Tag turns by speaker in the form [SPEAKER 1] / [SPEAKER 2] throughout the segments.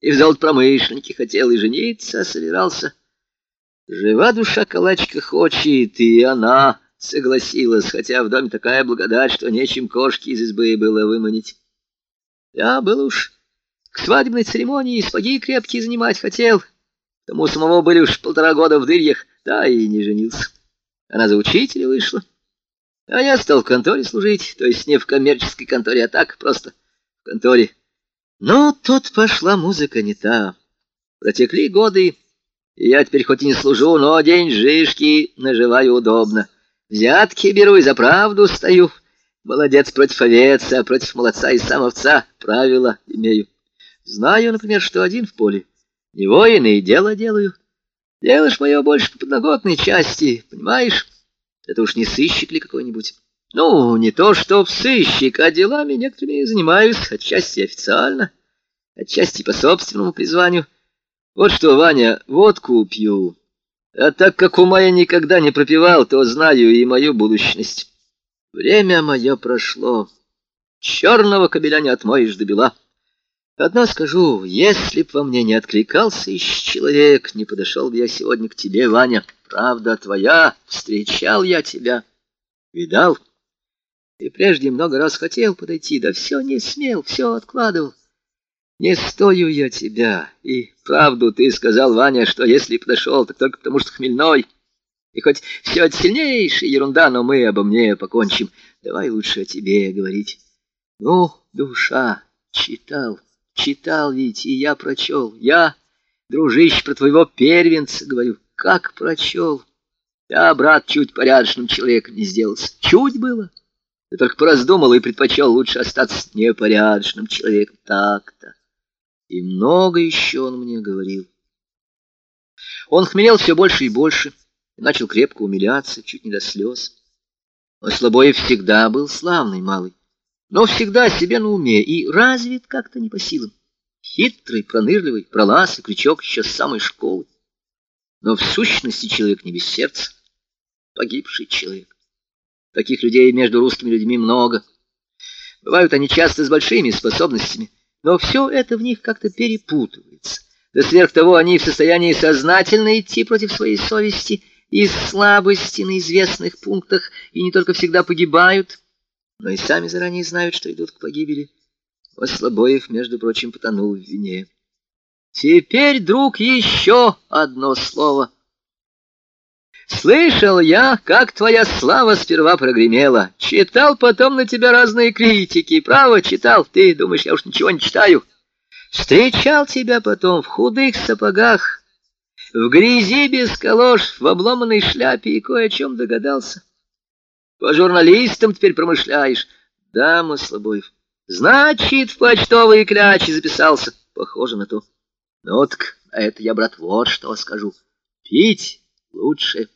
[SPEAKER 1] и в золотопромышленнике хотел, и жениться собирался. Жива душа калачка хочет, и она согласилась, хотя в доме такая благодать, что нечем кошки из избы было выманить. Я был уж к свадебной церемонии сапоги крепкие занимать хотел, тому самого были уж полтора года в дырьях, да и не женился. Она за учителя вышла. А я стал в конторе служить, то есть не в коммерческой конторе, а так, просто в конторе. Но тут пошла музыка не та. Протекли годы, и я теперь хоть и не служу, но деньжишки наживаю удобно. Взятки беру и за правду стою. Молодец против овеца, против молодца и самовца. Правила имею. Знаю, например, что один в поле. Не воин и дело делаю. Делаешь мое больше по подноготной части, понимаешь? Это уж не сыщик ли какой-нибудь? Ну, не то что в сыщик, а делами некоторыми занимаюсь, отчасти официально, отчасти по собственному призванию. Вот что, Ваня, водку пью. А так как ума я никогда не пропивал, то знаю и мою будущность. Время мое прошло. Черного кобеля не отмоешь до бела. Одно скажу, если б во мне не откликался ищ человек, не подошел бы я сегодня к тебе, Ваня. Правда твоя, встречал я тебя, видал. И прежде много раз хотел подойти, да все не смел, все откладывал. Не стою я тебя, и правду ты сказал, Ваня, что если подошел, так только потому что хмельной. И хоть все это сильнейшая ерунда, но мы обо мне покончим. Давай лучше о тебе говорить. Ну, душа, читал. Читал ведь, и я прочел. Я, дружище, про твоего первенца говорю. Как прочел? Я, брат, чуть порядочным человеком не сделался. Чуть было. Ты только пораздумал и предпочел лучше остаться непорядочным человеком. Так-то. И много еще он мне говорил. Он хмелел все больше и больше, и начал крепко умиляться, чуть не до слез. Но Слобоев всегда был славный малый но всегда себе на уме и развит как-то не по силам. Хитрый, пронырливый, пролаз и крючок еще с самой школы. Но в сущности человек не без сердца, погибший человек. Таких людей между русскими людьми много. Бывают они часто с большими способностями, но все это в них как-то перепутывается. Да сверх того они в состоянии сознательно идти против своей совести из слабости на известных пунктах и не только всегда погибают, но и сами заранее знают, что идут к погибели. Ослобоев, между прочим, потонул в вине. Теперь, друг, еще одно слово. Слышал я, как твоя слава сперва прогремела. Читал потом на тебя разные критики. Право, читал. Ты думаешь, я уж ничего не читаю. Встречал тебя потом в худых сапогах, в грязи без колош, в обломанной шляпе и кое о чем догадался. По журналистам теперь промышляешь. Да, Маслобоев. Значит, в почтовые клячи записался. Похоже на то. Ну так, а это я, брат, вот что скажу. Пить лучше.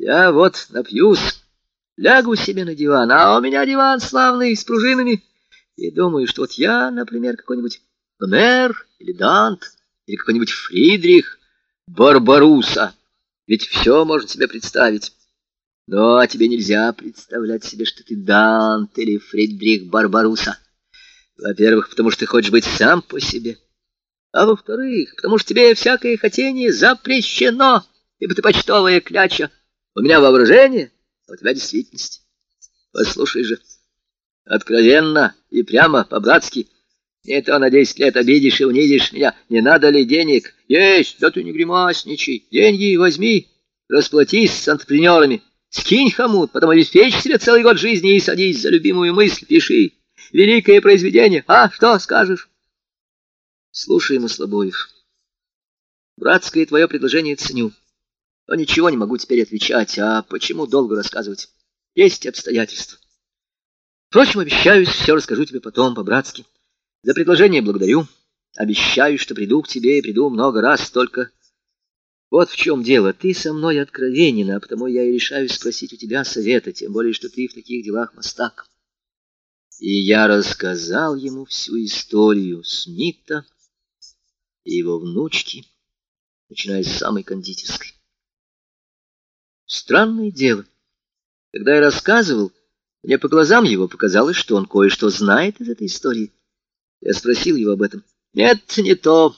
[SPEAKER 1] Я вот напьюсь, лягу себе на диван, а у меня диван славный, с пружинами. И думаю, что вот я, например, какой-нибудь Гомер или Дант, или какой-нибудь Фридрих Барбаруса. Ведь все можно себе представить. Но тебе нельзя представлять себе, что ты Дант или Фридрих Барбаруса. Во-первых, потому что ты хочешь быть сам по себе. А во-вторых, потому что тебе всякое хотение запрещено, ибо ты почтовая кляча. У меня воображение, а у тебя действительность. Послушай же, откровенно и прямо, по-братски, не то на десять лет обидишь и унизишь меня. Не надо ли денег? Есть, да ты не гримасничай. Деньги возьми, расплатись с антрепренерами. Скинь хомут, потом обеспечь себе целый год жизни и садись за любимую мысль, пиши. Великое произведение. А, что скажешь? Слушай, Маслобоев, братское твое предложение ценю, но ничего не могу теперь отвечать, а почему долго рассказывать? Есть обстоятельства. Впрочем, обещаю, все расскажу тебе потом по-братски. За предложение благодарю. Обещаю, что приду к тебе и приду много раз, только вот в чем дело. Ты со мной откровенен, а потому я и решаюсь спросить у тебя совета, тем более, что ты в таких делах мастак. И я рассказал ему всю историю Смита и его внучки, начиная с самой кондитерской. Странное дело. Когда я рассказывал, мне по глазам его показалось, что он кое-что знает из этой истории. Я спросил его об этом. Нет, не то.